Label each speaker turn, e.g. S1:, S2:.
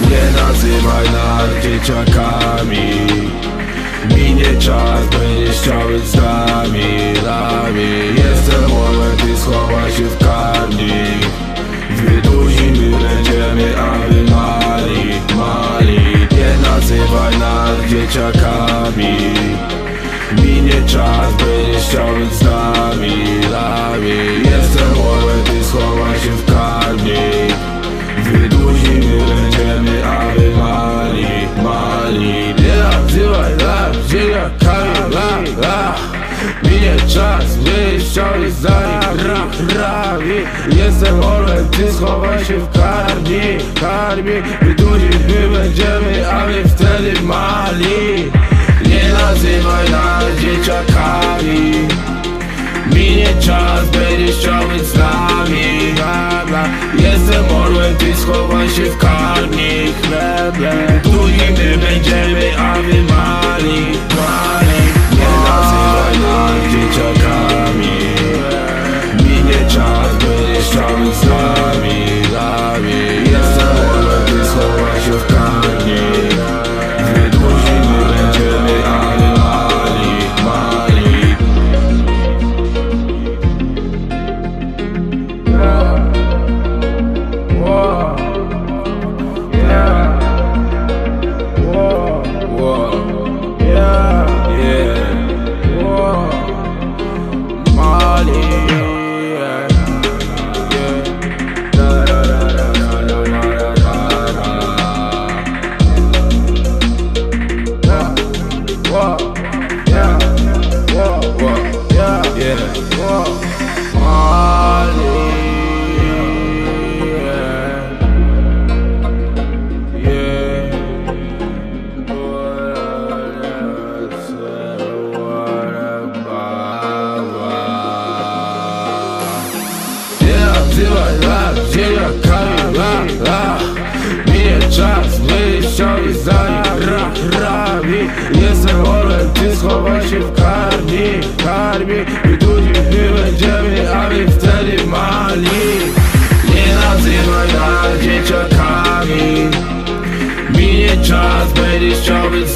S1: Nie nazywaj narkiedziakami Minie czas, będziesz chciał być dzieciakami. Minie czas, będziesz chciały z nami, nami czas, będziesz chciały z nami, ra, rawi Jestem orłem, ty schowaj się w karmi, karmi. Wyduzimy będziemy, a wy wtedy mali. Nie nazywaj nas dzieciakami. Minie czas, będziesz chciał być z nami. Jestem orłem, ty schowaj się w karmnik Leble, Odzywaj nas, ziemniakami, la, la Minie czas, wyjścia i zdanie, ra, rabi Jestem orłem, ty schowaj się w karmi, karmi. I my będziemy, a my wtedy mali. Nie nazywaj nas dzieciakami. Minie czas, będziesz chciał być